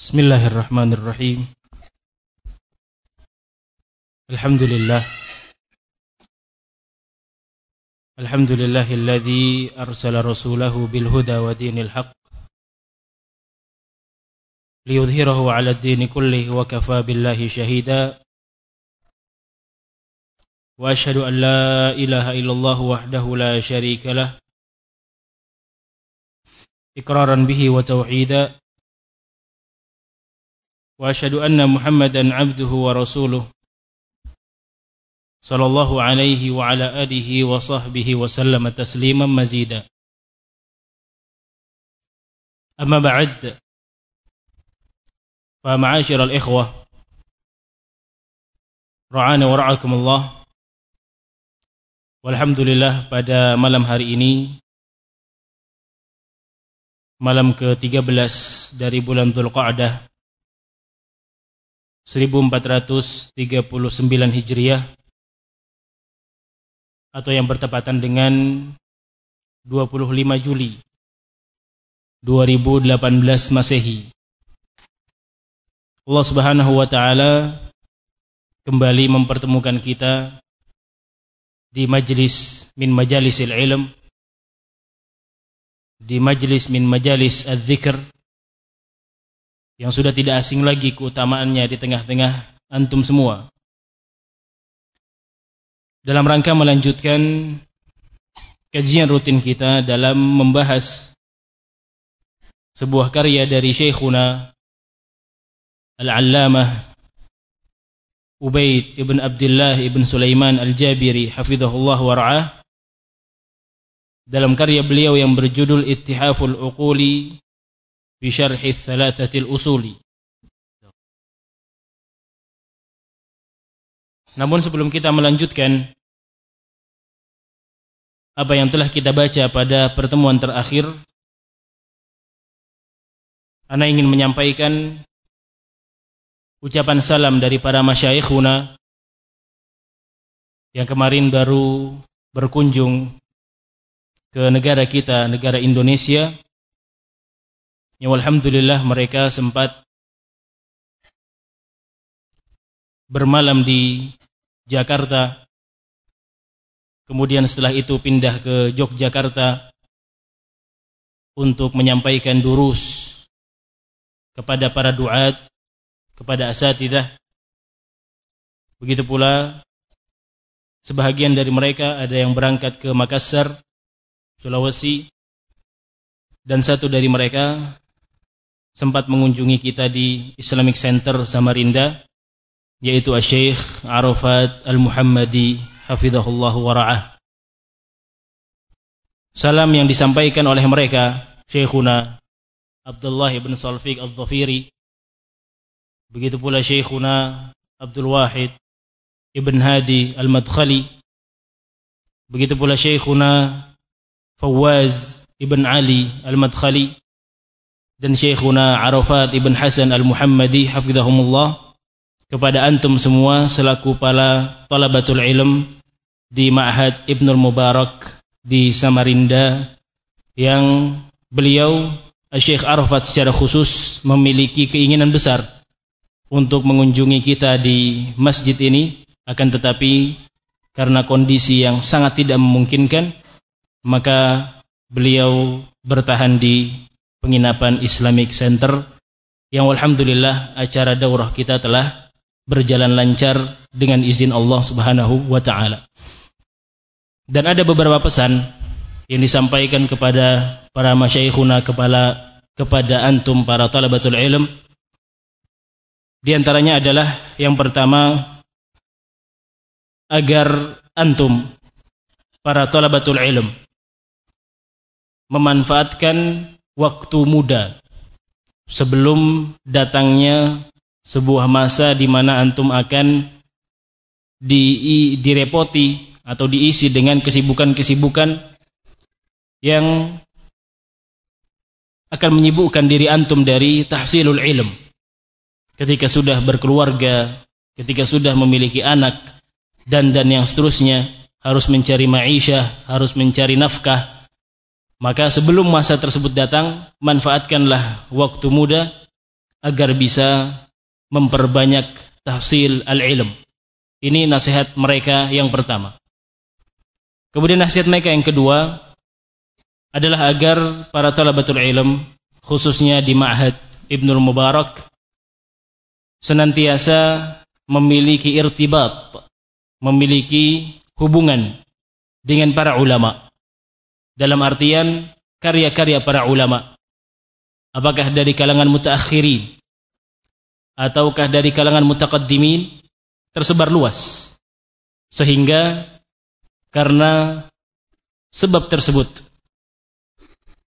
بسم الله الرحمن الرحيم الحمد لله الحمد لله الذي أرسل رسوله بالهدى ودين الحق ليظهره على الدين كله وكفى بالله شهيدا وأشهد أن لا إله إلا الله وحده لا شريك له إقرارا به وتوحيدا وأشهد أن محمدا عبده ورسوله صلى الله عليه وعلى آله وصحبه وسلم تسليما مزيدا. أما بعد فمعاشر الإخوة رعانا ورعاكم الله. Walhamdulillah pada malam hari ini Malam ke-13 dari bulan Dhul-Qa'dah 1439 Hijriah atau yang bertepatan dengan 25 Juli 2018 Masehi. Allah Subhanahu wa taala kembali mempertemukan kita di majlis min majalisil ilm di majlis min majalis az-zikr yang sudah tidak asing lagi keutamaannya di tengah-tengah antum semua. Dalam rangka melanjutkan kajian rutin kita dalam membahas sebuah karya dari Syekhuna Al-Allamah Ubaid ibn Abdullah ibn Sulaiman Al-Jabiri hafizahullah wa ra'ah dalam karya beliau yang berjudul Ittihaful Uquli syarhi thalathatil usuli. Namun sebelum kita melanjutkan apa yang telah kita baca pada pertemuan terakhir, Ana ingin menyampaikan ucapan salam dari para masyayikhuna yang kemarin baru berkunjung ke negara kita, negara Indonesia yang alhamdulillah mereka sempat bermalam di Jakarta. Kemudian setelah itu pindah ke Yogyakarta untuk menyampaikan durus kepada para duat kepada asatidah. Begitu pula sebahagian dari mereka ada yang berangkat ke Makassar Sulawesi dan satu dari mereka sempat mengunjungi kita di Islamic Center Samarinda yaitu Syekh Arafat Al-Muhammadi hafizahullah wa ra'ah. Salam yang disampaikan oleh mereka Syekhuna Abdullah ibn Salfiq Al-Dhafiri begitu pula Syekhuna Abdul Wahid ibn Hadi Al-Madkhali. Begitu pula Syekhuna Fawaz ibn Ali Al-Madkhali dan Syekhuna Arafat Ibn Hasan Al-Muhammadi hafizahumullah kepada antum semua selaku para talabatul ilm di Ma'had Ibnul Mubarak di Samarinda yang beliau Syekh Arafat secara khusus memiliki keinginan besar untuk mengunjungi kita di masjid ini. Akan tetapi karena kondisi yang sangat tidak memungkinkan maka beliau bertahan di penginapan Islamic Center yang alhamdulillah acara daurah kita telah berjalan lancar dengan izin Allah Subhanahu wa taala. Dan ada beberapa pesan yang disampaikan kepada para masyaikhuna kepala kepada antum para talabatul ilm. Di antaranya adalah yang pertama agar antum para talabatul ilm memanfaatkan waktu muda sebelum datangnya sebuah masa di mana antum akan di, direpoti atau diisi dengan kesibukan-kesibukan yang akan menyibukkan diri antum dari tahsilul ilm. Ketika sudah berkeluarga, ketika sudah memiliki anak dan dan yang seterusnya harus mencari maisha, harus mencari nafkah, maka sebelum masa tersebut datang, manfaatkanlah waktu muda agar bisa memperbanyak tahsil al-ilm. Ini nasihat mereka yang pertama. Kemudian nasihat mereka yang kedua adalah agar para talabatul ilm khususnya di Ma'had Ibnul Mubarak senantiasa memiliki irtibat, memiliki hubungan dengan para ulama. Dalam artian karya-karya para ulama. Apakah dari kalangan mutaakhirin ataukah dari kalangan mutaqaddimin tersebar luas. Sehingga karena sebab tersebut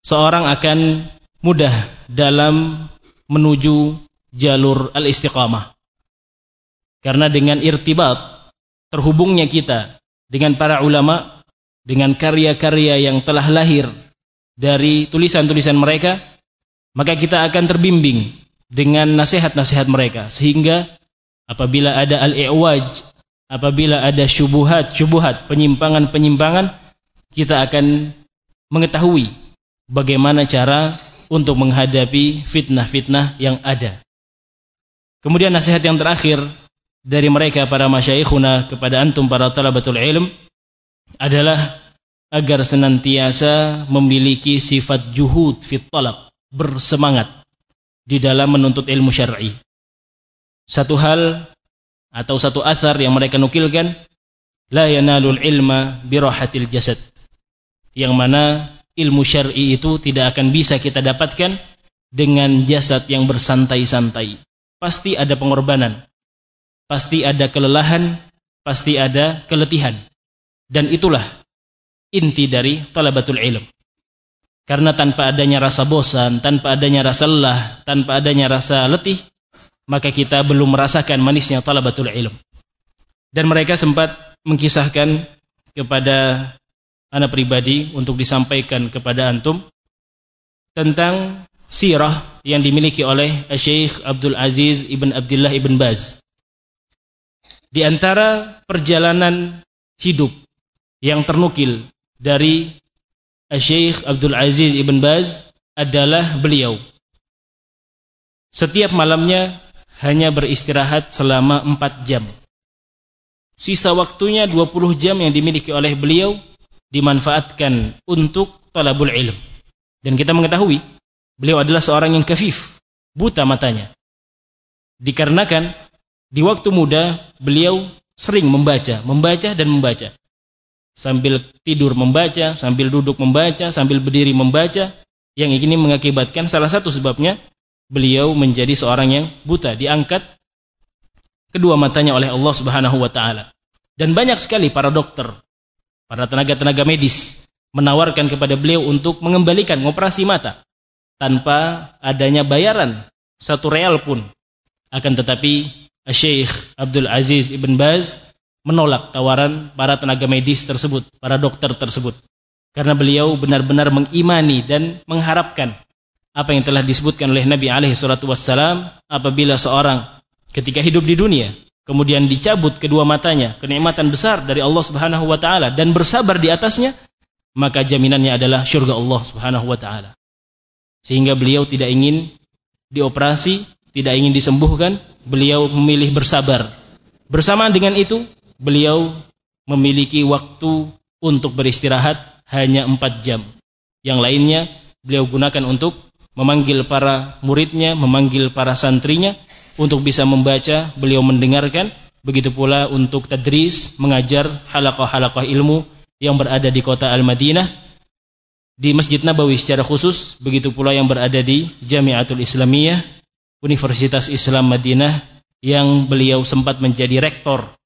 seorang akan mudah dalam menuju jalur al-istiqamah. Karena dengan irtibat terhubungnya kita dengan para ulama, dengan karya-karya yang telah lahir dari tulisan-tulisan mereka, maka kita akan terbimbing dengan nasihat-nasihat mereka sehingga apabila ada al-i'waj, apabila ada syubuhat-syubuhat, penyimpangan-penyimpangan, kita akan mengetahui bagaimana cara untuk menghadapi fitnah-fitnah yang ada. Kemudian nasihat yang terakhir dari mereka para masyaikhuna kepada antum para talabatul ilm adalah agar senantiasa memiliki sifat juhud fit talab, bersemangat di dalam menuntut ilmu syar'i. Satu hal atau satu athar yang mereka nukilkan la yanalul ilma birahatil jasad. Yang mana ilmu syar'i itu tidak akan bisa kita dapatkan dengan jasad yang bersantai-santai. Pasti ada pengorbanan. Pasti ada kelelahan, pasti ada keletihan. Dan itulah inti dari talabatul ilm. Karena tanpa adanya rasa bosan, tanpa adanya rasa lelah, tanpa adanya rasa letih, maka kita belum merasakan manisnya talabatul ilm. Dan mereka sempat mengkisahkan kepada anak pribadi untuk disampaikan kepada antum tentang sirah yang dimiliki oleh Syekh Abdul Aziz Ibn Abdullah Ibn Baz. Di antara perjalanan hidup yang ternukil dari Syekh Abdul Aziz Ibn Baz adalah beliau. Setiap malamnya hanya beristirahat selama 4 jam. Sisa waktunya 20 jam yang dimiliki oleh beliau dimanfaatkan untuk talabul ilm. Dan kita mengetahui beliau adalah seorang yang kafif, buta matanya. Dikarenakan di waktu muda beliau sering membaca, membaca dan membaca. Sambil tidur membaca, sambil duduk membaca, sambil berdiri membaca, yang ini mengakibatkan salah satu sebabnya beliau menjadi seorang yang buta, diangkat kedua matanya oleh Allah Subhanahu wa taala. Dan banyak sekali para dokter para tenaga-tenaga medis menawarkan kepada beliau untuk mengembalikan operasi mata tanpa adanya bayaran satu real pun. Akan tetapi Syekh Abdul Aziz Ibn Baz menolak tawaran para tenaga medis tersebut, para dokter tersebut. Karena beliau benar-benar mengimani dan mengharapkan apa yang telah disebutkan oleh Nabi alaihi salatu wassalam apabila seorang ketika hidup di dunia kemudian dicabut kedua matanya, kenikmatan besar dari Allah Subhanahu wa taala dan bersabar di atasnya, maka jaminannya adalah surga Allah Subhanahu wa taala. Sehingga beliau tidak ingin dioperasi, tidak ingin disembuhkan, beliau memilih bersabar. Bersamaan dengan itu, beliau memiliki waktu untuk beristirahat hanya empat jam. Yang lainnya beliau gunakan untuk memanggil para muridnya, memanggil para santrinya untuk bisa membaca, beliau mendengarkan, begitu pula untuk tadris, mengajar halaqah-halaqah ilmu yang berada di kota Al-Madinah, di Masjid Nabawi secara khusus, begitu pula yang berada di Jamiatul Islamiyah, Universitas Islam Madinah, yang beliau sempat menjadi rektor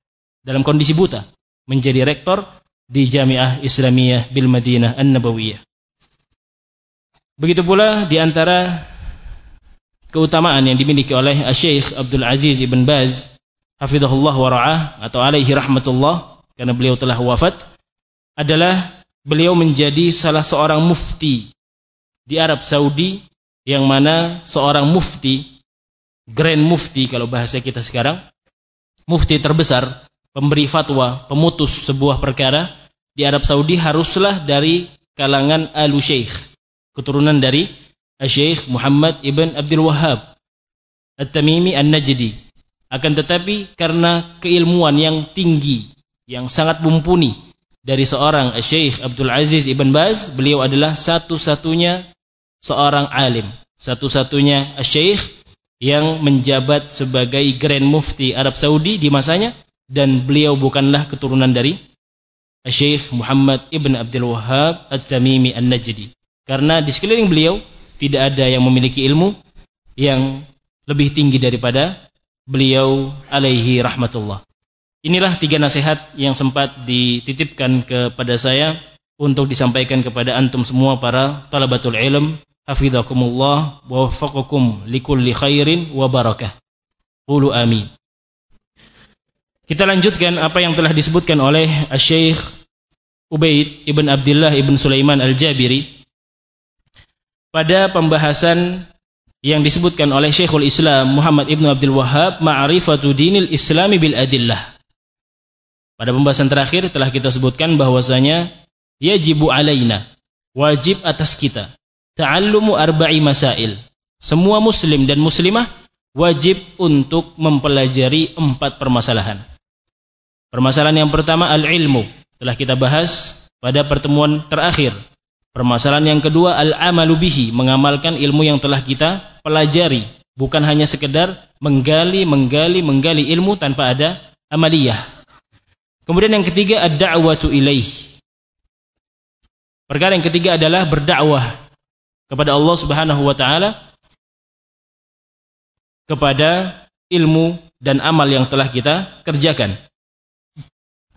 dalam kondisi buta, menjadi rektor di Jamiah Islamiyah bil Madinah An-Nabawiyah. Begitu pula di antara keutamaan yang dimiliki oleh Syekh Abdul Aziz Ibn Baz hafizahullah wa ra'ah atau alaihi rahmatullah karena beliau telah wafat adalah beliau menjadi salah seorang mufti di Arab Saudi yang mana seorang mufti grand mufti kalau bahasa kita sekarang mufti terbesar pemberi fatwa pemutus sebuah perkara di Arab Saudi haruslah dari kalangan alu syekh keturunan dari Syekh Muhammad ibn Abdul Wahab At-Tamimi An-Najdi. Akan tetapi karena keilmuan yang tinggi, yang sangat mumpuni dari seorang Syekh Abdul Aziz Ibn Baz, beliau adalah satu-satunya seorang alim, satu-satunya Syekh yang menjabat sebagai Grand Mufti Arab Saudi di masanya dan beliau bukanlah keturunan dari Syekh Muhammad Ibn Abdul Wahhab At-Tamimi An-Najdi. Karena di sekeliling beliau tidak ada yang memiliki ilmu yang lebih tinggi daripada beliau alaihi rahmatullah. Inilah tiga nasihat yang sempat dititipkan kepada saya untuk disampaikan kepada antum semua para talabatul ilm. Hafizakumullah wa waffaqakum likulli khairin wa barakah. Qulu amin. Kita lanjutkan apa yang telah disebutkan oleh Syekh Ubaid ibn Abdullah ibn Sulaiman al-Jabiri pada pembahasan yang disebutkan oleh Syekhul Islam Muhammad Ibn Abdul Wahab Ma'rifatu dinil islami bil adillah. Pada pembahasan terakhir telah kita sebutkan bahwasanya yajibu alaina wajib atas kita ta'allumu arba'i masail. Semua muslim dan muslimah wajib untuk mempelajari empat permasalahan permasalahan yang pertama al-ilmu telah kita bahas pada pertemuan terakhir Permasalahan yang kedua al-amalu bihi, mengamalkan ilmu yang telah kita pelajari, bukan hanya sekedar menggali, menggali, menggali ilmu tanpa ada amaliyah. Kemudian yang ketiga ad-da'watu ilaih. Perkara yang ketiga adalah berdakwah kepada Allah Subhanahu wa taala kepada ilmu dan amal yang telah kita kerjakan.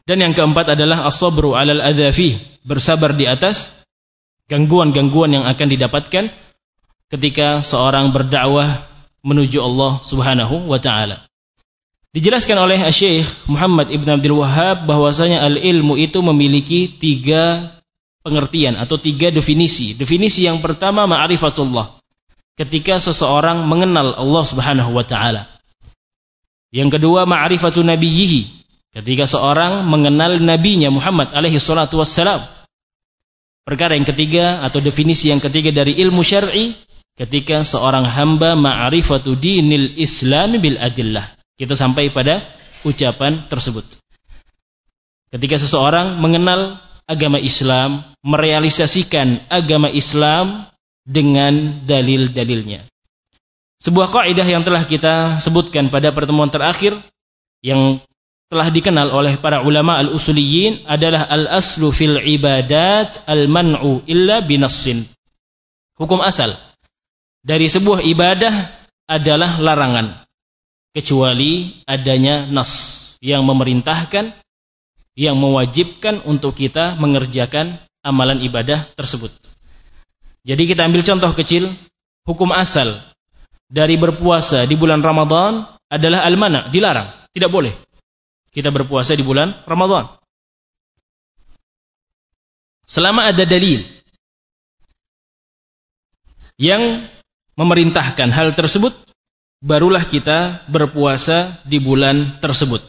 Dan yang keempat adalah as-sabru 'alal adzafi, bersabar di atas gangguan-gangguan yang akan didapatkan ketika seorang berdakwah menuju Allah Subhanahu wa taala. Dijelaskan oleh Syekh Muhammad Ibn Abdul Wahab bahwasanya al-ilmu itu memiliki tiga pengertian atau tiga definisi. Definisi yang pertama ma'rifatullah. Ketika seseorang mengenal Allah Subhanahu wa taala. Yang kedua ma'rifatu nabiyhi. Ketika seorang mengenal nabinya Muhammad alaihi salatu wassalam. Perkara yang ketiga atau definisi yang ketiga dari ilmu syar'i ketika seorang hamba ma'rifatu dinil Islam bil adillah. Kita sampai pada ucapan tersebut. Ketika seseorang mengenal agama Islam, merealisasikan agama Islam dengan dalil-dalilnya. Sebuah kaidah yang telah kita sebutkan pada pertemuan terakhir yang telah dikenal oleh para ulama al-usuliyin adalah al-aslu fil ibadat al-man'u illa binassin. Hukum asal dari sebuah ibadah adalah larangan kecuali adanya nas yang memerintahkan yang mewajibkan untuk kita mengerjakan amalan ibadah tersebut. Jadi kita ambil contoh kecil, hukum asal dari berpuasa di bulan Ramadan adalah al-mana, dilarang, tidak boleh kita berpuasa di bulan Ramadan. Selama ada dalil yang memerintahkan hal tersebut, barulah kita berpuasa di bulan tersebut.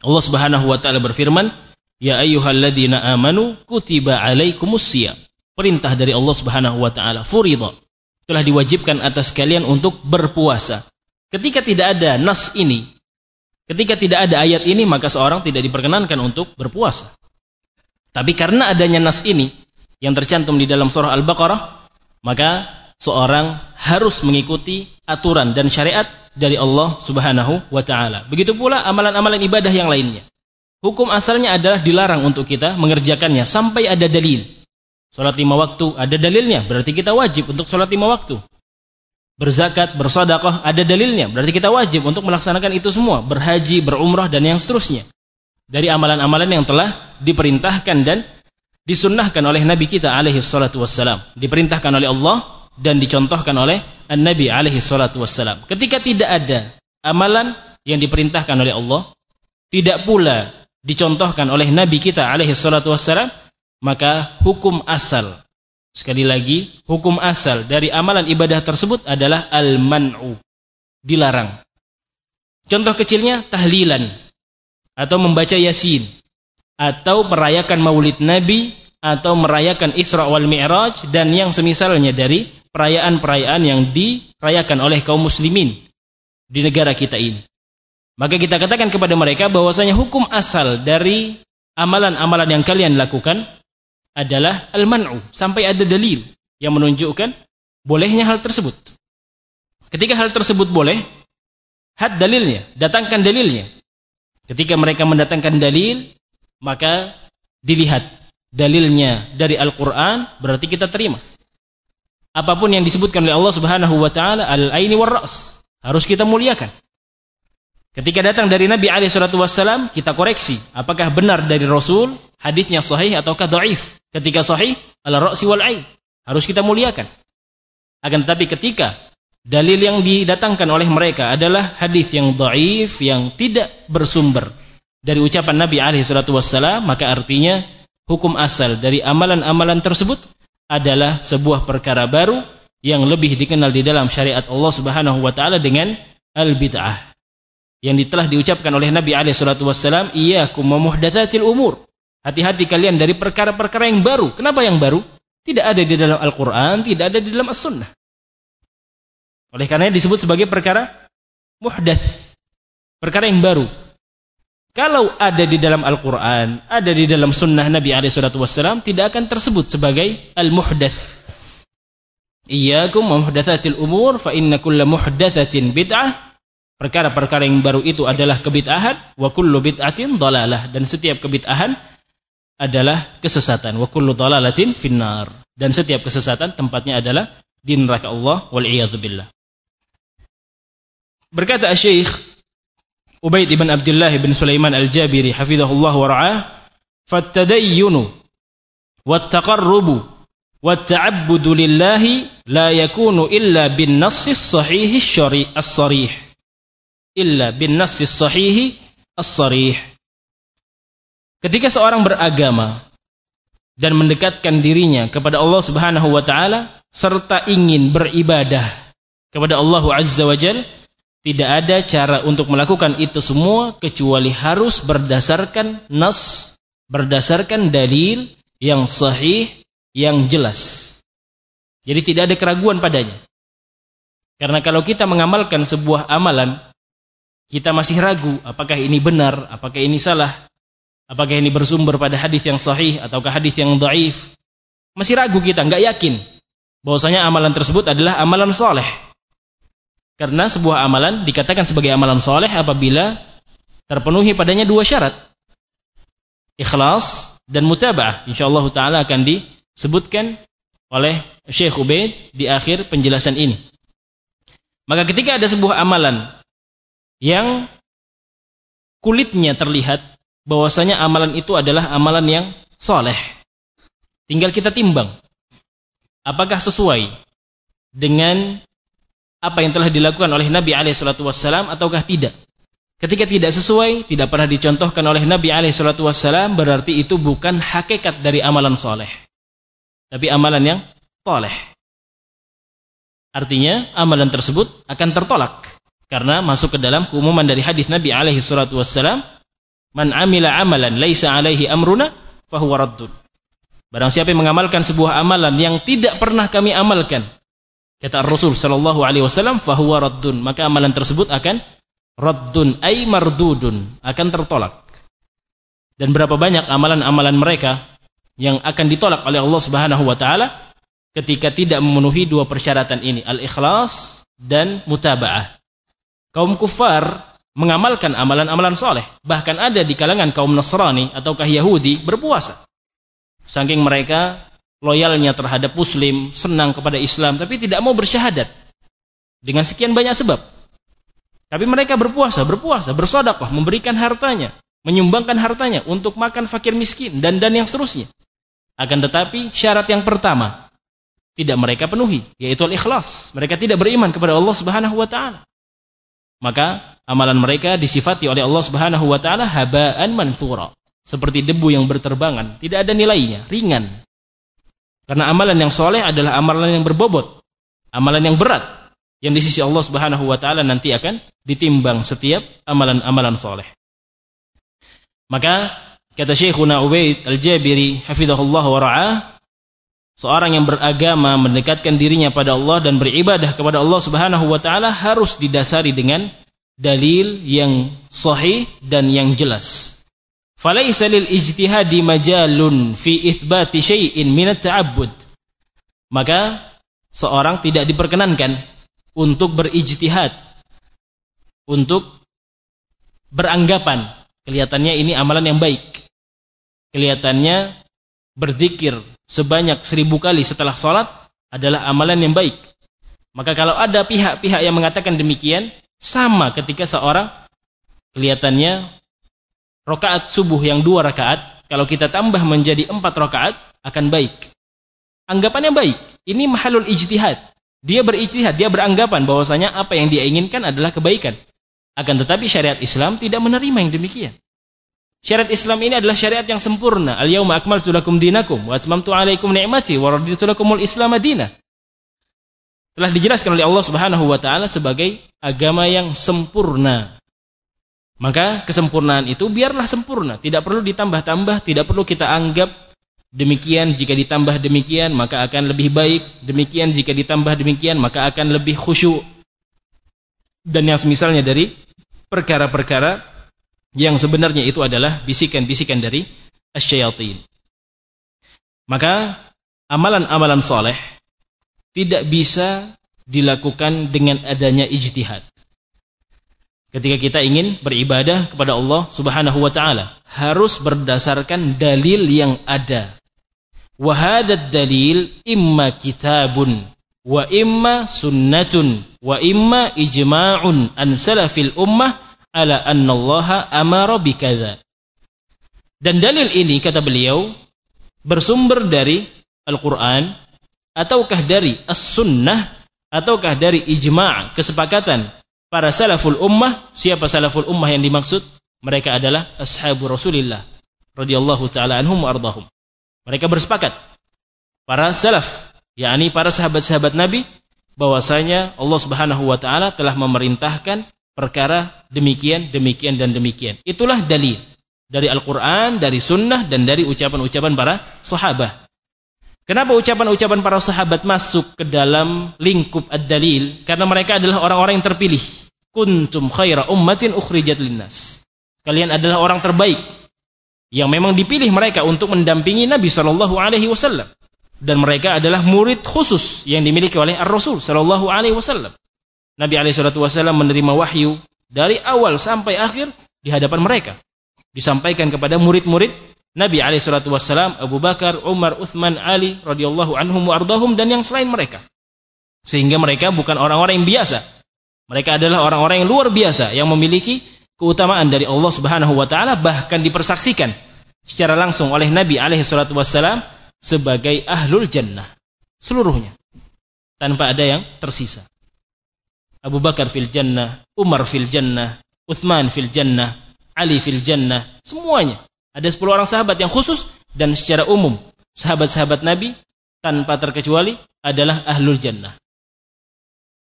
Allah Subhanahu wa taala berfirman, "Ya ayyuhalladzina amanu kutiba alaikumusiyam." Perintah dari Allah Subhanahu wa taala, furida, telah diwajibkan atas kalian untuk berpuasa. Ketika tidak ada nas ini, Ketika tidak ada ayat ini maka seorang tidak diperkenankan untuk berpuasa. Tapi karena adanya nas ini yang tercantum di dalam surah Al-Baqarah, maka seorang harus mengikuti aturan dan syariat dari Allah Subhanahu wa taala. Begitu pula amalan-amalan ibadah yang lainnya. Hukum asalnya adalah dilarang untuk kita mengerjakannya sampai ada dalil. Salat lima waktu ada dalilnya, berarti kita wajib untuk salat lima waktu berzakat, bersedekah, ada dalilnya. Berarti kita wajib untuk melaksanakan itu semua, berhaji, berumrah dan yang seterusnya. Dari amalan-amalan yang telah diperintahkan dan disunnahkan oleh Nabi kita alaihi salatu wassalam. Diperintahkan oleh Allah dan dicontohkan oleh Nabi alaihi salatu wassalam. Ketika tidak ada amalan yang diperintahkan oleh Allah, tidak pula dicontohkan oleh Nabi kita alaihi salatu wassalam, maka hukum asal Sekali lagi, hukum asal dari amalan ibadah tersebut adalah al-man'u. Dilarang. Contoh kecilnya tahlilan atau membaca yasin atau merayakan maulid nabi atau merayakan Isra wal Mi'raj dan yang semisalnya dari perayaan-perayaan yang dirayakan oleh kaum muslimin di negara kita ini. Maka kita katakan kepada mereka bahwasanya hukum asal dari amalan-amalan yang kalian lakukan adalah al-man'u sampai ada dalil yang menunjukkan bolehnya hal tersebut. Ketika hal tersebut boleh, had dalilnya, datangkan dalilnya. Ketika mereka mendatangkan dalil, maka dilihat dalilnya dari Al-Qur'an berarti kita terima. Apa pun yang disebutkan oleh Allah Subhanahu wa taala al-aini war ra's harus kita muliakan. Ketika datang dari Nabi alaihi salatu wasallam, kita koreksi apakah benar dari Rasul, hadisnya sahih ataukah dhaif. Ketika sahih, al-ra'si wal ain. Harus kita muliakan. Akan tetapi ketika dalil yang didatangkan oleh mereka adalah hadis yang dhaif yang tidak bersumber dari ucapan Nabi alaihi salatu wassalam maka artinya hukum asal dari amalan-amalan tersebut adalah sebuah perkara baru yang lebih dikenal di dalam syariat Allah Subhanahu wa taala dengan al-bid'ah yang telah diucapkan oleh Nabi alaihi salatu wassalam iyyakum muhdatsatil umur hati-hati kalian dari perkara-perkara yang baru kenapa yang baru tidak ada di dalam Al-Qur'an tidak ada di dalam As-Sunnah oleh karena disebut sebagai perkara muhdats. Perkara yang baru. Kalau ada di dalam Al-Quran, ada di dalam sunnah Nabi SAW, tidak akan tersebut sebagai al-muhdats. Iyakum muhdatsatil umur fa inna kulla muhdatsatin bid'ah. Perkara-perkara yang baru itu adalah kebid'ahan wa kullu bid'atin dalalah dan setiap kebid'ahan adalah kesesatan wa kullu dalalatin finnar dan setiap kesesatan tempatnya adalah di neraka Allah wal billah. Berkata Syekh Ubaid ibn Abdullah ibn Sulaiman Al-Jabiri hafizahullah wa ra'ah, "Fattadayyunu wat-taqarrubu wat-ta'abbudu lillahi la yakunu illa bin nassi sahih syari as-sarih." Illa bin nassi sahih as-sarih. Ketika seorang beragama dan mendekatkan dirinya kepada Allah Subhanahu wa taala serta ingin beribadah kepada Allah Azza wa Jalla tidak ada cara untuk melakukan itu semua kecuali harus berdasarkan nas, berdasarkan dalil yang sahih, yang jelas. Jadi tidak ada keraguan padanya. Karena kalau kita mengamalkan sebuah amalan, kita masih ragu apakah ini benar, apakah ini salah, apakah ini bersumber pada hadis yang sahih ataukah hadis yang dhaif. Masih ragu kita, nggak yakin bahwasanya amalan tersebut adalah amalan soleh. Karena sebuah amalan dikatakan sebagai amalan soleh apabila terpenuhi padanya dua syarat. Ikhlas dan mutaba'ah. InsyaAllah ta'ala akan disebutkan oleh Syekh Ubaid di akhir penjelasan ini. Maka ketika ada sebuah amalan yang kulitnya terlihat bahwasanya amalan itu adalah amalan yang soleh. Tinggal kita timbang. Apakah sesuai dengan apa yang telah dilakukan oleh Nabi wassalam ataukah tidak. Ketika tidak sesuai, tidak pernah dicontohkan oleh Nabi wassalam, berarti itu bukan hakikat dari amalan soleh. Tapi amalan yang soleh. Artinya, amalan tersebut akan tertolak. Karena masuk ke dalam keumuman dari hadis Nabi alaihissalatu wassalam, Man amila amalan laisa alaihi amruna, fahuwa raddun. Barang siapa yang mengamalkan sebuah amalan yang tidak pernah kami amalkan, Kata Rasul sallallahu alaihi wasallam, "Fahuwa raddun." Maka amalan tersebut akan raddun ay mardudun, akan tertolak. Dan berapa banyak amalan-amalan mereka yang akan ditolak oleh Allah Subhanahu wa taala ketika tidak memenuhi dua persyaratan ini, al-ikhlas dan mutaba'ah. Kaum kufar mengamalkan amalan-amalan soleh. Bahkan ada di kalangan kaum Nasrani ataukah Yahudi berpuasa. Saking mereka loyalnya terhadap muslim, senang kepada Islam, tapi tidak mau bersyahadat. Dengan sekian banyak sebab. Tapi mereka berpuasa, berpuasa, bersodakoh, memberikan hartanya, menyumbangkan hartanya untuk makan fakir miskin, dan dan yang seterusnya. Akan tetapi syarat yang pertama tidak mereka penuhi, yaitu al-ikhlas. Mereka tidak beriman kepada Allah Subhanahu wa taala. Maka amalan mereka disifati oleh Allah Subhanahu wa taala habaan manthura, seperti debu yang berterbangan, tidak ada nilainya, ringan, karena amalan yang soleh adalah amalan yang berbobot, amalan yang berat, yang di sisi Allah Subhanahu wa taala nanti akan ditimbang setiap amalan-amalan soleh. Maka kata Syekhuna Ubaid Al-Jabiri hafizahullah wa ra'ah, seorang yang beragama mendekatkan dirinya pada Allah dan beribadah kepada Allah Subhanahu wa taala harus didasari dengan dalil yang sahih dan yang jelas. Falaisa lil ijtihadi majalun fi itsbati syai'in min at-ta'abbud. Maka seorang tidak diperkenankan untuk berijtihad untuk beranggapan kelihatannya ini amalan yang baik. Kelihatannya berzikir sebanyak seribu kali setelah sholat adalah amalan yang baik. Maka kalau ada pihak-pihak yang mengatakan demikian, sama ketika seorang kelihatannya rokaat subuh yang dua rakaat, kalau kita tambah menjadi empat rakaat akan baik. Anggapannya baik. Ini mahalul ijtihad. Dia berijtihad, dia beranggapan bahwasanya apa yang dia inginkan adalah kebaikan. Akan tetapi syariat Islam tidak menerima yang demikian. Syariat Islam ini adalah syariat yang sempurna. Al-yauma akmaltu lakum dinakum wa atmamtu alaikum ni'mati wa raditu lakumul Islam madinah telah dijelaskan oleh Allah Subhanahu wa taala sebagai agama yang sempurna. Maka kesempurnaan itu biarlah sempurna, tidak perlu ditambah-tambah, tidak perlu kita anggap demikian jika ditambah demikian maka akan lebih baik, demikian jika ditambah demikian maka akan lebih khusyuk. Dan yang semisalnya dari perkara-perkara yang sebenarnya itu adalah bisikan-bisikan dari asyayatin. Maka amalan-amalan soleh tidak bisa dilakukan dengan adanya ijtihad. Ketika kita ingin beribadah kepada Allah Subhanahu wa taala, harus berdasarkan dalil yang ada. Wa dalil imma kitabun wa imma sunnatun wa imma ijma'un an salafil ummah ala anna Allah amara bikadza. Dan dalil ini kata beliau bersumber dari Al-Qur'an ataukah dari as-sunnah ataukah dari ijma' kesepakatan para salaful ummah. Siapa salaful ummah yang dimaksud? Mereka adalah ashabu Rasulillah radhiyallahu taala anhum wa ardahum. Mereka bersepakat para salaf yakni para sahabat-sahabat Nabi bahwasanya Allah Subhanahu wa taala telah memerintahkan perkara demikian demikian dan demikian itulah dalil dari Al-Qur'an dari sunnah dan dari ucapan-ucapan para sahabat Kenapa ucapan-ucapan para sahabat masuk ke dalam lingkup ad-dalil? Karena mereka adalah orang-orang yang terpilih. Kuntum khaira ummatin ukhrijat linnas. Kalian adalah orang terbaik yang memang dipilih mereka untuk mendampingi Nabi sallallahu alaihi wasallam dan mereka adalah murid khusus yang dimiliki oleh Ar-Rasul sallallahu alaihi wasallam. Nabi wasallam menerima wahyu dari awal sampai akhir di hadapan mereka. Disampaikan kepada murid-murid Nabi wassalam, Abu Bakar, Umar, Uthman, Ali radhiyallahu anhum wa ardahum dan yang selain mereka. Sehingga mereka bukan orang-orang yang biasa. Mereka adalah orang-orang yang luar biasa yang memiliki keutamaan dari Allah Subhanahu wa taala bahkan dipersaksikan secara langsung oleh Nabi alaihi salatu sebagai ahlul jannah seluruhnya tanpa ada yang tersisa. Abu Bakar fil jannah, Umar fil jannah, Uthman fil jannah, Ali fil jannah, semuanya ada 10 orang sahabat yang khusus dan secara umum sahabat-sahabat Nabi tanpa terkecuali adalah ahlul jannah.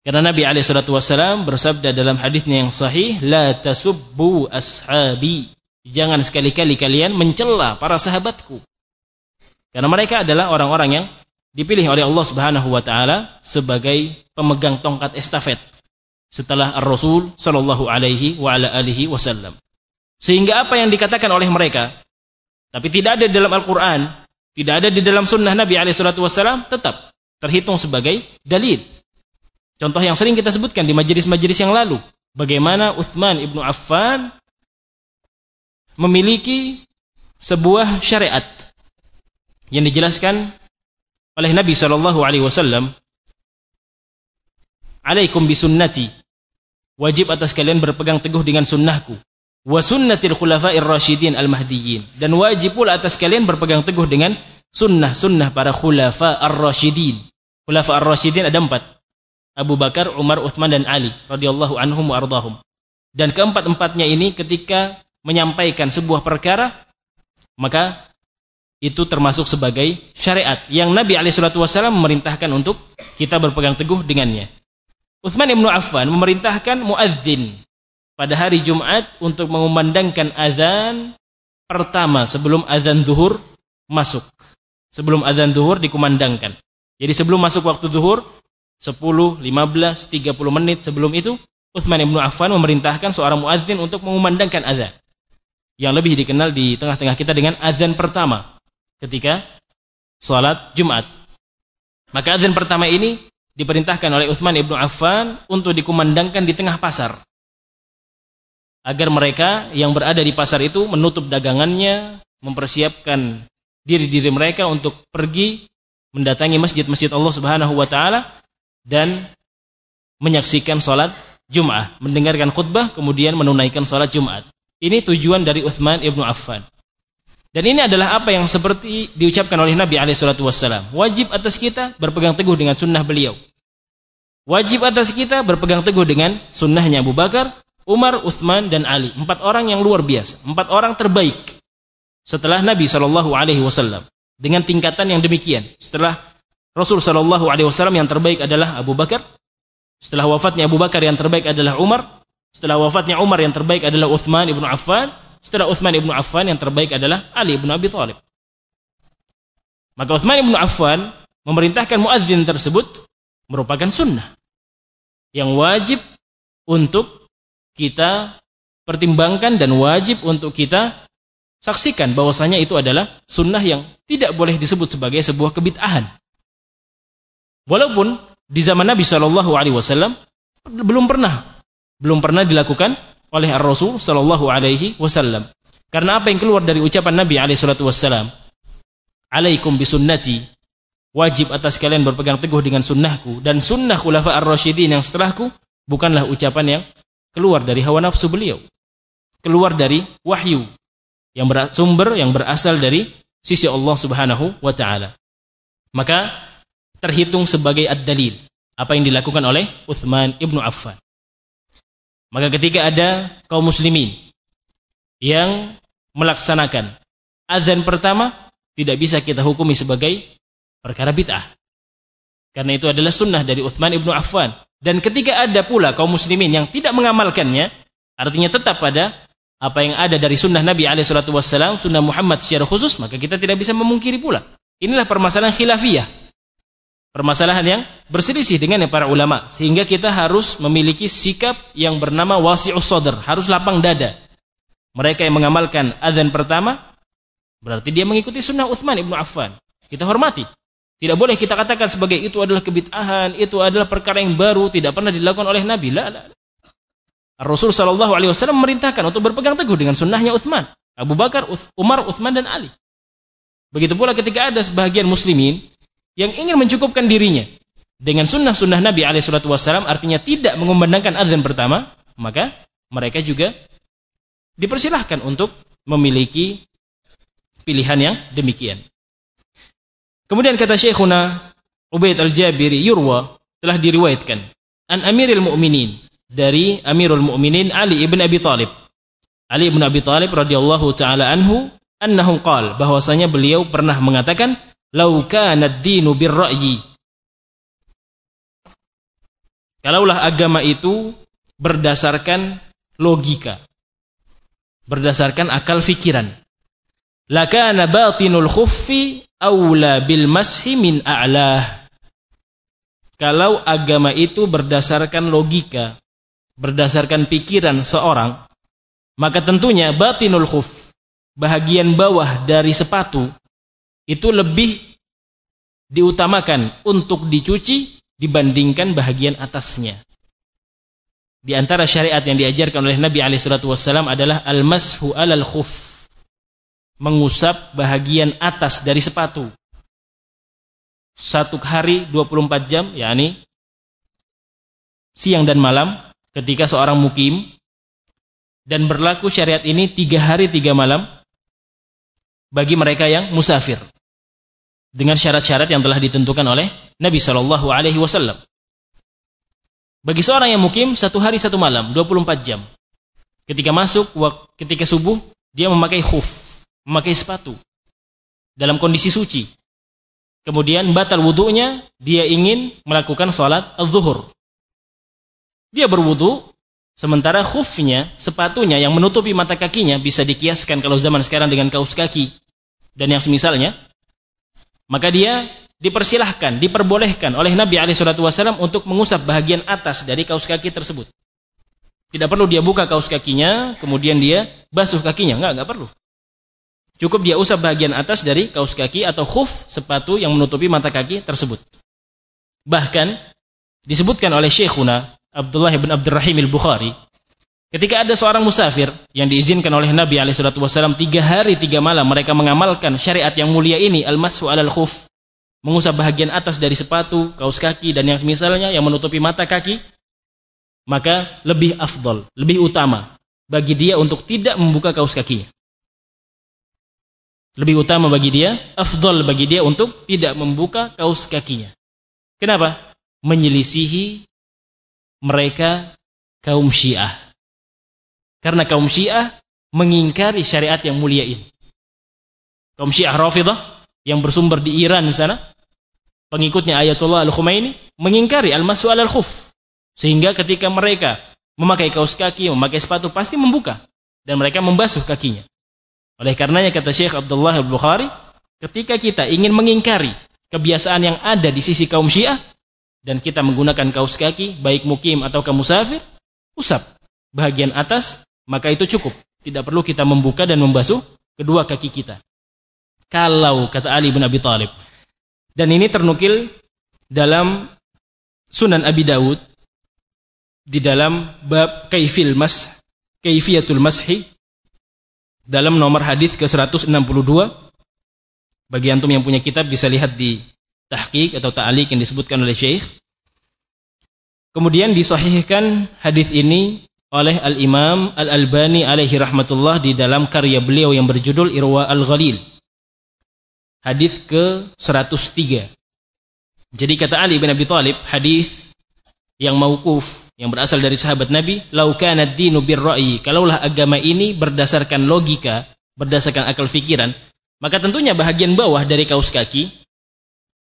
Karena Nabi alaihi wasallam bersabda dalam hadisnya yang sahih, "La tasubbu ashabi." Jangan sekali-kali kalian mencela para sahabatku. Karena mereka adalah orang-orang yang dipilih oleh Allah Subhanahu wa taala sebagai pemegang tongkat estafet setelah Ar-Rasul sallallahu alaihi wa ala alihi wasallam. Sehingga apa yang dikatakan oleh mereka tapi tidak ada dalam Al-Quran, tidak ada di dalam sunnah Nabi SAW, tetap terhitung sebagai dalil. Contoh yang sering kita sebutkan di majelis-majelis yang lalu, bagaimana Uthman ibnu Affan memiliki sebuah syariat yang dijelaskan oleh Nabi Shallallahu Alaihi Wasallam. Alaikum bisunnati. Wajib atas kalian berpegang teguh dengan sunnahku wa sunnatil khulafa'ir rasyidin al-mahdiyyin dan wajib pula atas kalian berpegang teguh dengan sunnah-sunnah para khulafa ar-rasyidin. Khulafa ar-rasyidin ada empat. Abu Bakar, Umar, Uthman dan Ali radhiyallahu anhum wa. Dan keempat-empatnya ini ketika menyampaikan sebuah perkara maka itu termasuk sebagai syariat yang Nabi SAW memerintahkan untuk kita berpegang teguh dengannya. Uthman ibnu Affan memerintahkan muadzin pada hari Jumat untuk mengumandangkan azan pertama sebelum azan zuhur masuk. Sebelum azan zuhur dikumandangkan. Jadi sebelum masuk waktu zuhur 10, 15, 30 menit sebelum itu Uthman ibnu Affan memerintahkan seorang muadzin untuk mengumandangkan azan. Yang lebih dikenal di tengah-tengah kita dengan azan pertama ketika salat Jumat. Maka azan pertama ini diperintahkan oleh Uthman ibnu Affan untuk dikumandangkan di tengah pasar. Agar mereka yang berada di pasar itu menutup dagangannya, mempersiapkan diri-diri mereka untuk pergi mendatangi masjid-masjid Allah Subhanahu wa taala dan menyaksikan salat Jum'ah, mendengarkan khutbah kemudian menunaikan sholat Jum'at. Ini tujuan dari Uthman ibnu Affan. Dan ini adalah apa yang seperti diucapkan oleh Nabi Alaihissalam. Wajib atas kita berpegang teguh dengan sunnah beliau. Wajib atas kita berpegang teguh dengan sunnahnya Abu Bakar, Umar, Uthman, dan Ali. Empat orang yang luar biasa. Empat orang terbaik setelah Nabi Shallallahu Alaihi Wasallam dengan tingkatan yang demikian. Setelah Rasul Shallallahu Alaihi Wasallam yang terbaik adalah Abu Bakar, setelah wafatnya Abu Bakar yang terbaik adalah Umar. Setelah wafatnya Umar yang terbaik adalah Uthman ibnu Affan. Setelah Uthman ibnu Affan yang terbaik adalah Ali ibnu Abi Thalib. Maka Uthman ibnu Affan memerintahkan muadzin tersebut merupakan sunnah yang wajib untuk kita pertimbangkan dan wajib untuk kita saksikan bahwasanya itu adalah sunnah yang tidak boleh disebut sebagai sebuah kebid'ahan. Walaupun di zaman Nabi Shallallahu Alaihi Wasallam belum pernah belum pernah dilakukan oleh Rasul Shallallahu Alaihi Wasallam. Karena apa yang keluar dari ucapan Nabi Alaihi Wasallam, Alaikum bisunnati, wajib atas kalian berpegang teguh dengan sunnahku dan sunnah khulafa ar-rasyidin yang setelahku bukanlah ucapan yang keluar dari hawa nafsu beliau. Keluar dari wahyu yang bersumber yang berasal dari sisi Allah Subhanahu wa taala. Maka terhitung sebagai ad-dalil apa yang dilakukan oleh Uthman ibnu Affan. Maka ketika ada kaum muslimin yang melaksanakan azan pertama tidak bisa kita hukumi sebagai perkara bid'ah. Karena itu adalah sunnah dari Uthman ibnu Affan. Dan ketika ada pula kaum muslimin yang tidak mengamalkannya, artinya tetap pada apa yang ada dari sunnah Nabi SAW, sunnah Muhammad secara khusus, maka kita tidak bisa memungkiri pula. Inilah permasalahan khilafiyah permasalahan yang berselisih dengan para ulama sehingga kita harus memiliki sikap yang bernama wasi'us sadr, harus lapang dada. Mereka yang mengamalkan azan pertama berarti dia mengikuti sunnah Uthman ibnu Affan. Kita hormati. Tidak boleh kita katakan sebagai itu adalah kebid'ahan, itu adalah perkara yang baru, tidak pernah dilakukan oleh Nabi. La, la, la. Rasul Shallallahu Alaihi Wasallam memerintahkan untuk berpegang teguh dengan sunnahnya Uthman, Abu Bakar, Umar, Uthman dan Ali. Begitu pula ketika ada sebagian muslimin yang ingin mencukupkan dirinya dengan sunnah-sunnah Nabi Alaihissalam artinya tidak mengumandangkan azan pertama, maka mereka juga dipersilahkan untuk memiliki pilihan yang demikian. Kemudian kata Syekhuna Ubaid al-Jabiri Yurwa telah diriwayatkan an Amirul Mukminin dari Amirul Mukminin Ali ibn Abi Talib. Ali ibn Abi Talib radhiyallahu taala anhu annahu qala bahwasanya beliau pernah mengatakan lau kana ad-dinu birra'yi kalaulah agama itu berdasarkan logika berdasarkan akal fikiran. Lakana batinul khuffi aula bil mashi min a'lah. Kalau agama itu berdasarkan logika berdasarkan pikiran seorang maka tentunya batinul khuf bahagian bawah dari sepatu itu lebih diutamakan untuk dicuci dibandingkan bahagian atasnya. Di antara syariat yang diajarkan oleh Nabi Alaihissalam adalah al-mashu alal khuf, mengusap bahagian atas dari sepatu. Satu hari 24 jam, yakni siang dan malam, ketika seorang mukim, dan berlaku syariat ini tiga hari tiga malam bagi mereka yang musafir dengan syarat-syarat yang telah ditentukan oleh Nabi Shallallahu Alaihi Wasallam. Bagi seorang yang mukim satu hari satu malam 24 jam. Ketika masuk, ketika subuh dia memakai khuf, memakai sepatu dalam kondisi suci. Kemudian batal wudhunya, dia ingin melakukan sholat al-zuhur. Dia berwudhu, sementara khufnya, sepatunya yang menutupi mata kakinya bisa dikiaskan kalau zaman sekarang dengan kaos kaki dan yang semisalnya maka dia dipersilahkan, diperbolehkan oleh Nabi SAW untuk mengusap bagian atas dari kaus kaki tersebut. Tidak perlu dia buka kaos kakinya, kemudian dia basuh kakinya. Enggak, enggak perlu. Cukup dia usap bagian atas dari kaos kaki atau khuf sepatu yang menutupi mata kaki tersebut. Bahkan disebutkan oleh Syekhuna Abdullah bin Abdurrahim al-Bukhari ketika ada seorang musafir yang diizinkan oleh Nabi SAW tiga hari tiga malam mereka mengamalkan syariat yang mulia ini al-mashu alal khuf mengusap bagian atas dari sepatu, kaos kaki dan yang semisalnya yang menutupi mata kaki maka lebih afdol, lebih utama bagi dia untuk tidak membuka kaos kakinya. Lebih utama bagi dia, afdol bagi dia untuk tidak membuka kaos kakinya. Kenapa? Menyelisihi mereka kaum Syiah. Karena kaum Syiah mengingkari syariat yang mulia ini. Kaum Syiah Rafidah yang bersumber di Iran di sana, pengikutnya Ayatullah Al-Khumaini mengingkari al-masu al-khuf. Sehingga ketika mereka memakai kaos kaki, memakai sepatu pasti membuka dan mereka membasuh kakinya. Oleh karenanya kata Syekh Abdullah Al-Bukhari, ketika kita ingin mengingkari kebiasaan yang ada di sisi kaum Syiah dan kita menggunakan kaos kaki baik mukim atau musafir, usap bagian atas, maka itu cukup. Tidak perlu kita membuka dan membasuh kedua kaki kita. Kalau kata Ali bin Abi Thalib. Dan ini ternukil dalam Sunan Abi Dawud di dalam bab kaifil mas kaifiyatul mashi dalam nomor hadis ke-162 bagi antum yang punya kitab bisa lihat di tahqiq atau ta'liq yang disebutkan oleh Syekh kemudian disahihkan hadis ini oleh Al-Imam Al-Albani alaihi rahmatullah di dalam karya beliau yang berjudul Irwa Al-Ghalil. Hadis ke-103 jadi kata Ali bin Abi Thalib hadis yang mauquf yang berasal dari sahabat Nabi, laukana dinu birra'i, kalaulah agama ini berdasarkan logika, berdasarkan akal fikiran, maka tentunya bahagian bawah dari kaus kaki,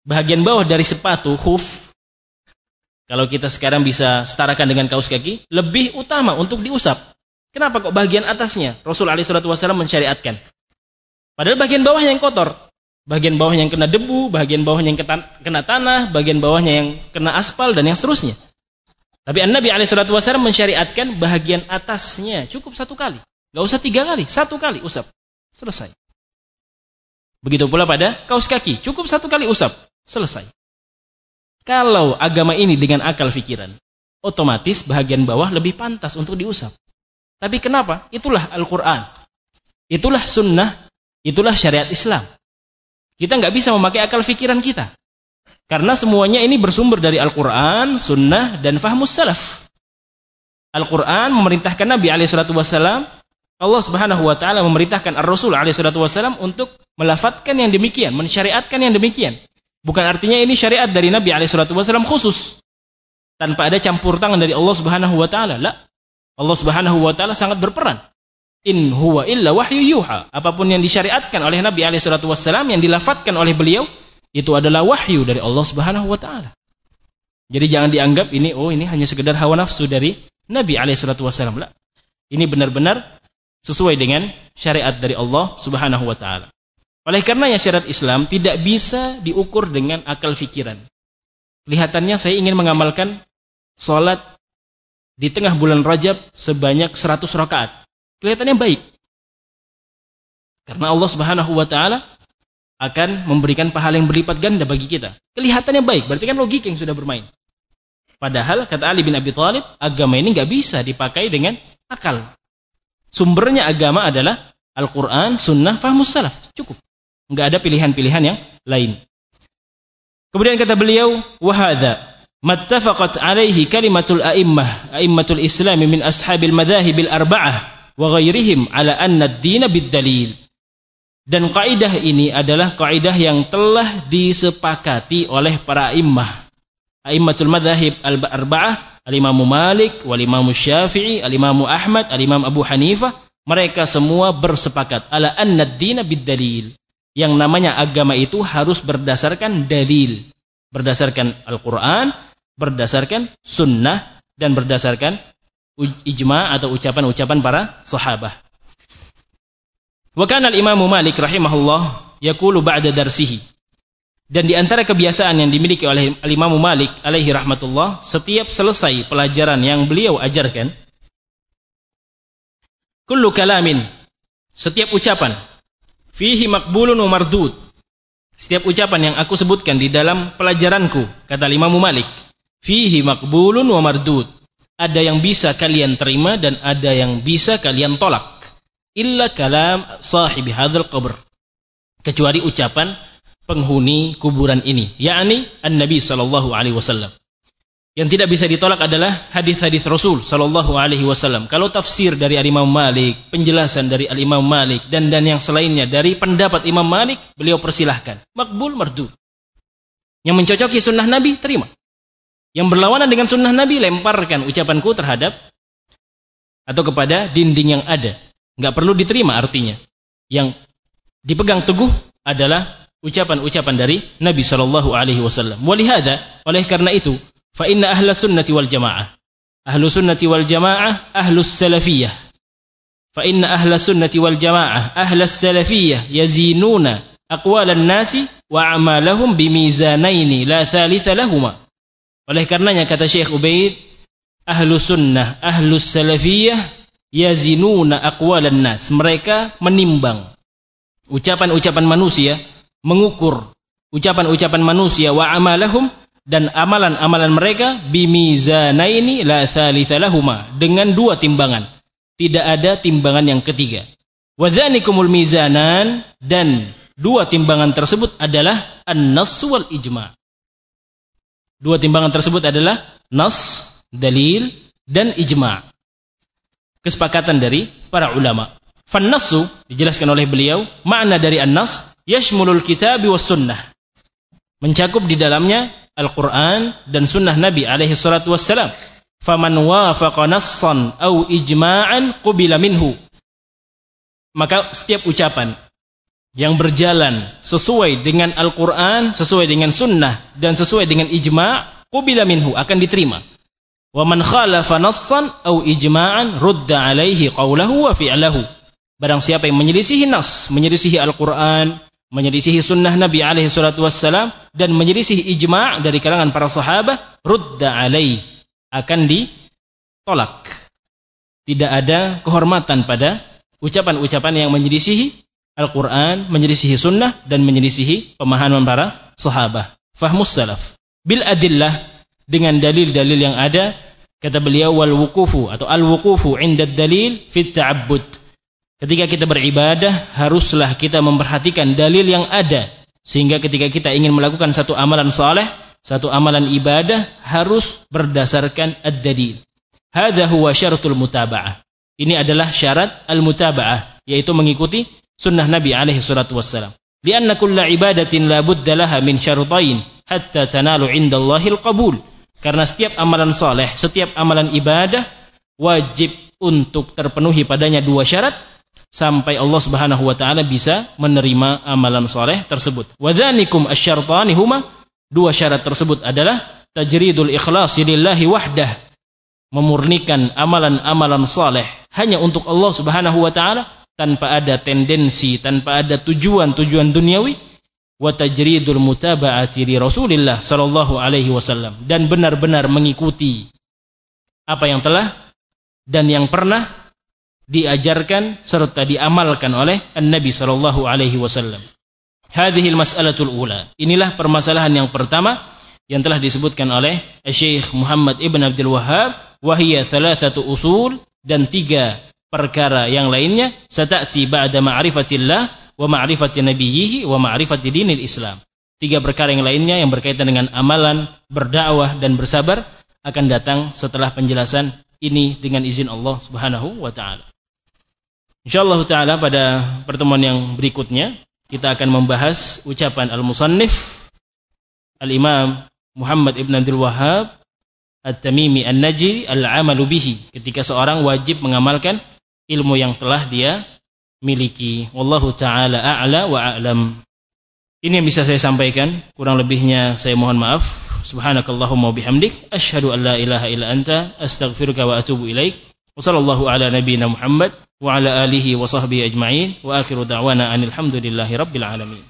bahagian bawah dari sepatu khuf, kalau kita sekarang bisa setarakan dengan kaus kaki, lebih utama untuk diusap. Kenapa kok bagian atasnya? Rasul alaihi wasallam mensyariatkan. Padahal bagian bawah yang kotor, bagian bawah yang kena debu, bagian bawah yang kena tanah, bagian bawahnya yang kena aspal dan yang seterusnya. Tapi Nabi SAW mensyariatkan bahagian atasnya cukup satu kali. Gak usah tiga kali, satu kali usap. Selesai. Begitu pula pada kaos kaki, cukup satu kali usap. Selesai. Kalau agama ini dengan akal fikiran, otomatis bahagian bawah lebih pantas untuk diusap. Tapi kenapa? Itulah Al-Quran. Itulah sunnah. Itulah syariat Islam. Kita nggak bisa memakai akal fikiran kita. Karena semuanya ini bersumber dari Al-Quran, Sunnah, dan Fahmus Salaf. Al-Quran memerintahkan Nabi SAW, Allah Subhanahu Wa Taala memerintahkan Ar-Rasul SAW untuk melafatkan yang demikian, mensyariatkan yang demikian. Bukan artinya ini syariat dari Nabi SAW khusus, tanpa ada campur tangan dari Allah Subhanahu Wa Taala. La, Allah Subhanahu Wa Taala sangat berperan. In huwa illa wahyu yuha. Apa pun yang disyariatkan oleh Nabi SAW, yang dilafatkan oleh beliau, itu adalah wahyu dari Allah Subhanahu wa taala. Jadi jangan dianggap ini oh ini hanya sekedar hawa nafsu dari Nabi salatu wasallam. Ini benar-benar sesuai dengan syariat dari Allah Subhanahu wa taala. Oleh karenanya syariat Islam tidak bisa diukur dengan akal fikiran. Kelihatannya saya ingin mengamalkan salat di tengah bulan Rajab sebanyak 100 rakaat. Kelihatannya baik. Karena Allah Subhanahu wa taala akan memberikan pahala yang berlipat ganda bagi kita. Kelihatannya baik, berarti kan logika yang sudah bermain. Padahal kata Ali bin Abi Thalib, agama ini nggak bisa dipakai dengan akal. Sumbernya agama adalah Al-Quran, Sunnah, Fahmus Salaf. Cukup. Nggak ada pilihan-pilihan yang lain. Kemudian kata beliau, wahada mattafaqat alaihi kalimatul a'immah, a'immatul islam min ashabil madhahibil arba'ah wa ghairihim ala anna ad-dina bid-dalil. Dan kaidah ini adalah kaidah yang telah disepakati oleh para imam. Aimmatul madzhab al-arba'ah, al-Imam Malik, wal Imam Syafi'i, al-Imam Ahmad, al-Imam Abu Hanifah, mereka semua bersepakat ala anna ad-din bid-dalil. Yang namanya agama itu harus berdasarkan dalil, berdasarkan Al-Qur'an, berdasarkan sunnah dan berdasarkan ijma atau ucapan-ucapan para sahabat. Wa kana al-Imam Malik rahimahullah yaqulu ba'da darsihi. Dan di antara kebiasaan yang dimiliki oleh Al-Imam Malik alaihi rahmatullah, setiap selesai pelajaran yang beliau ajarkan, kullu kalamin setiap ucapan fihi makbulun wa mardud. Setiap ucapan yang aku sebutkan di dalam pelajaranku kata Imam Malik fihi makbulun wa mardud. Ada yang bisa kalian terima dan ada yang bisa kalian tolak. Illa kalam sahibi hadzal qabr. Kecuali ucapan penghuni kuburan ini yakni an-nabi sallallahu alaihi wasallam yang tidak bisa ditolak adalah hadis-hadis Rasul Shallallahu Alaihi Wasallam. Kalau tafsir dari Al Imam Malik, penjelasan dari Al Imam Malik dan dan yang selainnya dari pendapat Imam Malik, beliau persilahkan. Makbul merdu. Yang mencocoki sunnah Nabi terima. Yang berlawanan dengan sunnah Nabi lemparkan ucapanku terhadap atau kepada dinding yang ada. Nggak perlu diterima artinya. Yang dipegang teguh adalah ucapan-ucapan dari Nabi Shallallahu Alaihi Wasallam. Walihada, oleh karena itu fa inna ahla sunnati wal jamaah. Ahlu sunnati wal jamaah ahlu salafiyah. Fa inna ahla sunnati wal jamaah ahla salafiyah yazinuna aqwal nasi wa amalahum bimizanaini la thalitha lahuma. Oleh karenanya kata Syekh Ubaid ahlu sunnah ahlu salafiyah yazinuna aqwal nas. Mereka menimbang ucapan-ucapan manusia mengukur ucapan-ucapan manusia wa amalahum dan amalan-amalan mereka bimizanaini la thalithalahuma dengan dua timbangan. Tidak ada timbangan yang ketiga. Wadzanikumul mizanan dan dua timbangan tersebut adalah an-nass wal ijma. Dua timbangan tersebut adalah nas dalil dan ijma. Kesepakatan dari para ulama. Fan-nassu dijelaskan oleh beliau makna dari an-nas yashmulul kitabi was sunnah. Mencakup di dalamnya Al-Quran dan sunnah Nabi alaihi salatu wassalam. Faman wafaqa nassan au ijma'an qubila minhu. Maka setiap ucapan yang berjalan sesuai dengan Al-Quran, sesuai dengan sunnah, dan sesuai dengan ijma' qubila minhu, akan diterima. Wa man khalafa nassan au ijma'an rudda alaihi qawlahu wa fi'lahu. Barang siapa yang menyelisihi nas, menyelisihi Al-Quran, menyelisihi sunnah Nabi alaihi salatu wassalam dan menyelisihi ijma' dari kalangan para sahabat rudda alaih akan ditolak. Tidak ada kehormatan pada ucapan-ucapan yang menyelisihi Al-Quran, menyelisihi sunnah dan menyelisihi pemahaman para sahabat fahmus salaf. Bil adillah dengan dalil-dalil yang ada kata beliau wal wukufu atau al wukufu inda dalil fit ta'abbud. Ketika kita beribadah, haruslah kita memperhatikan dalil yang ada. Sehingga ketika kita ingin melakukan satu amalan saleh, satu amalan ibadah harus berdasarkan ad-dalil. Hadza huwa syaratul mutaba'ah. Ini adalah syarat al-mutaba'ah, yaitu mengikuti sunnah Nabi alaihi salatu wassalam. Lianna kulla ibadatin la budda laha min syaratain hatta tanalu indallahil qabul. Karena setiap amalan saleh, setiap amalan ibadah wajib untuk terpenuhi padanya dua syarat sampai Allah Subhanahu wa taala bisa menerima amalan soleh tersebut. Wadzanikum asyartani huma dua syarat tersebut adalah tajridul ikhlas lillahi wahdah memurnikan amalan-amalan soleh hanya untuk Allah Subhanahu wa taala tanpa ada tendensi, tanpa ada tujuan-tujuan duniawi wa tajridul mutaba'ati li Rasulillah sallallahu alaihi wasallam dan benar-benar mengikuti apa yang telah dan yang pernah diajarkan serta diamalkan oleh Nabi sallallahu alaihi wasallam. Hadhihi al-mas'alatul ula. Inilah permasalahan yang pertama yang telah disebutkan oleh Syekh Muhammad Ibn Abdul Wahhab wahiyya thalathatu usul dan tiga perkara yang lainnya sata'ti ba'da ma'rifatillah wa ma'rifati nabiyhi wa ma'rifati dinil Islam. Tiga perkara yang lainnya yang berkaitan dengan amalan, berdakwah dan bersabar akan datang setelah penjelasan ini dengan izin Allah Subhanahu wa taala. Insyaallah taala pada pertemuan yang berikutnya kita akan membahas ucapan al-musannif al-Imam Muhammad Ibn Abdul Wahhab At-Tamimi An-Najri al-amalu bihi ketika seorang wajib mengamalkan ilmu yang telah dia miliki. Wallahu taala a'la wa a'lam. Ini yang bisa saya sampaikan, kurang lebihnya saya mohon maaf. Subhanakallahumma bihamdik asyhadu an la ilaha illa anta astaghfiruka wa atubu ilaik. Wa sallallahu ala nabiyyina Muhammad وعلى آله وصحبه أجمعين وآخر دعوانا أن الحمد لله رب العالمين.